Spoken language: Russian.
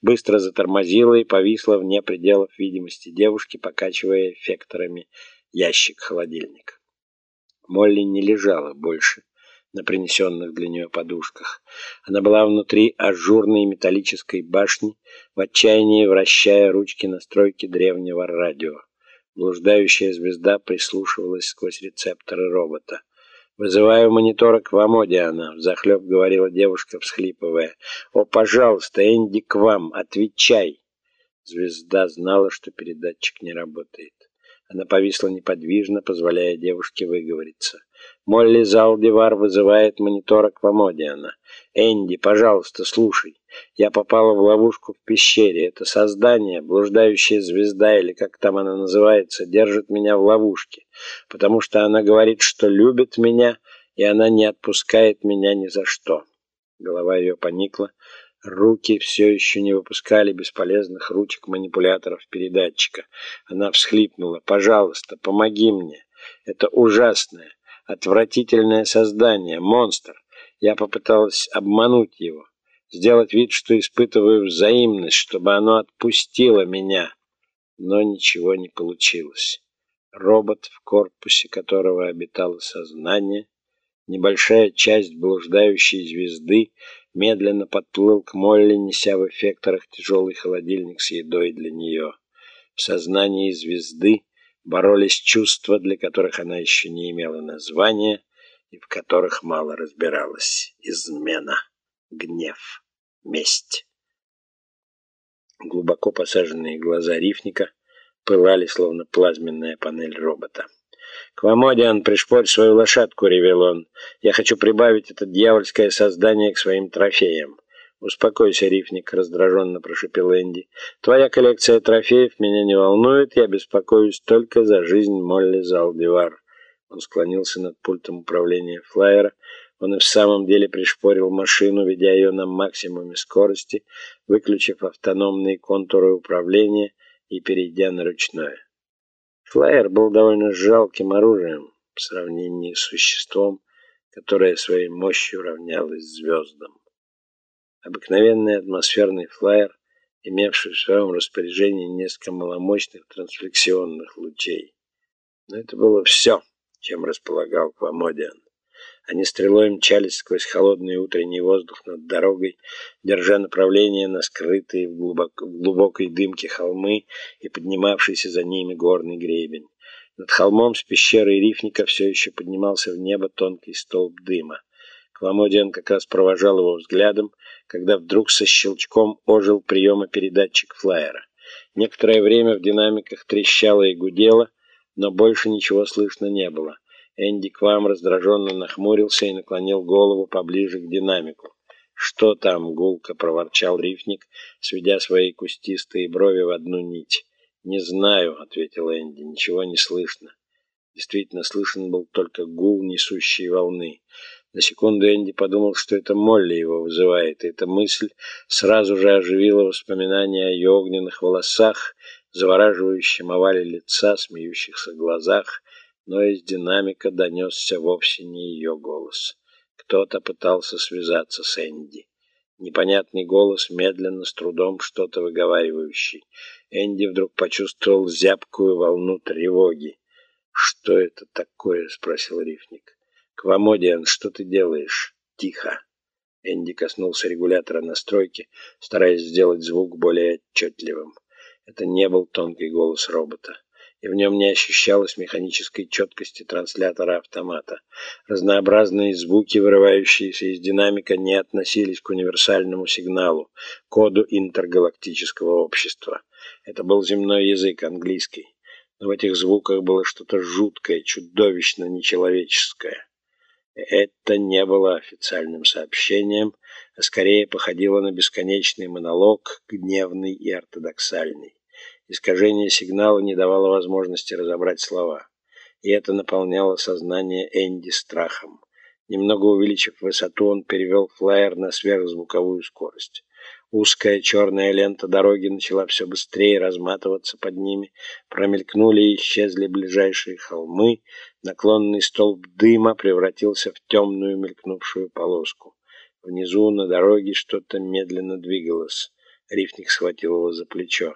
быстро затормозила и повисла вне пределов видимости девушки, покачивая эффекторами ящик-холодильник. Молли не лежала больше на принесенных для нее подушках. Она была внутри ажурной металлической башни, в отчаянии вращая ручки настройки древнего радио. Блуждающая звезда прислушивалась сквозь рецепторы робота. «Вызываю монитора к вам, Одиана», — взахлеб говорила девушка, всхлипывая. «О, пожалуйста, Энди, к вам! Отвечай!» Звезда знала, что передатчик не работает. Она повисла неподвижно, позволяя девушке выговориться. Молли Залдивар вызывает монитора к Вамодиана. «Энди, пожалуйста, слушай. Я попала в ловушку в пещере. Это создание, блуждающая звезда, или как там она называется, держит меня в ловушке, потому что она говорит, что любит меня, и она не отпускает меня ни за что». Голова ее поникла. Руки все еще не выпускали бесполезных ручек манипуляторов передатчика. Она всхлипнула. «Пожалуйста, помоги мне. Это ужасное, отвратительное создание, монстр. Я попыталась обмануть его, сделать вид, что испытываю взаимность, чтобы оно отпустило меня. Но ничего не получилось. Робот, в корпусе которого обитало сознание, небольшая часть блуждающей звезды, медленно подплыл к Молли, неся в эффекторах тяжелый холодильник с едой для нее. В сознании звезды боролись чувства, для которых она еще не имела названия и в которых мало разбиралась. Измена, гнев, месть. Глубоко посаженные глаза рифника пылали, словно плазменная панель робота. «Квамодиан, пришпорь свою лошадку!» — ревел он. «Я хочу прибавить это дьявольское создание к своим трофеям». «Успокойся, рифник», — раздраженно прошипел Энди. «Твоя коллекция трофеев меня не волнует, я беспокоюсь только за жизнь Молли Залдивар». Он склонился над пультом управления флайера. Он и в самом деле пришпорил машину, ведя ее на максимуме скорости, выключив автономные контуры управления и перейдя на ручное. Флайер был довольно жалким оружием в сравнении с существом, которое своей мощью равнялось звездам. Обыкновенный атмосферный флайер, имевший в своем распоряжении несколько маломощных трансфлексионных лучей. Но это было все, чем располагал Квамодиан. Они стрелой мчались сквозь холодный утренний воздух над дорогой, держа направление на скрытые в, глубок, в глубокой дымке холмы и поднимавшийся за ними горный гребень. Над холмом с пещерой рифника все еще поднимался в небо тонкий столб дыма. Кламодиан как раз провожал его взглядом, когда вдруг со щелчком ожил приемопередатчик флайера. Некоторое время в динамиках трещало и гудело, но больше ничего слышно не было. Энди Квам раздраженно нахмурился и наклонил голову поближе к динамику. «Что там?» — гулко проворчал рифник, сведя свои кустистые брови в одну нить. «Не знаю», — ответил Энди, — «ничего не слышно». Действительно, слышен был только гул несущей волны. На секунду Энди подумал, что это Молли его вызывает, и эта мысль сразу же оживила воспоминания о ее огненных волосах, завораживающем овале лица, смеющихся глазах, но из динамика донесся вовсе не ее голос. Кто-то пытался связаться с Энди. Непонятный голос, медленно, с трудом что-то выговаривающий. Энди вдруг почувствовал зябкую волну тревоги. «Что это такое?» — спросил рифник. «Квамодиан, что ты делаешь?» «Тихо!» Энди коснулся регулятора настройки, стараясь сделать звук более отчетливым. Это не был тонкий голос робота и в нем не ощущалось механической четкости транслятора автомата. Разнообразные звуки, вырывающиеся из динамика, не относились к универсальному сигналу, коду интергалактического общества. Это был земной язык, английский. Но в этих звуках было что-то жуткое, чудовищно нечеловеческое. Это не было официальным сообщением, а скорее походило на бесконечный монолог, гневный и ортодоксальный. Искажение сигнала не давало возможности разобрать слова, и это наполняло сознание Энди страхом. Немного увеличив высоту, он перевел флайер на сверхзвуковую скорость. Узкая черная лента дороги начала все быстрее разматываться под ними. Промелькнули и исчезли ближайшие холмы. Наклонный столб дыма превратился в темную мелькнувшую полоску. Внизу на дороге что-то медленно двигалось. Рифник схватил его за плечо.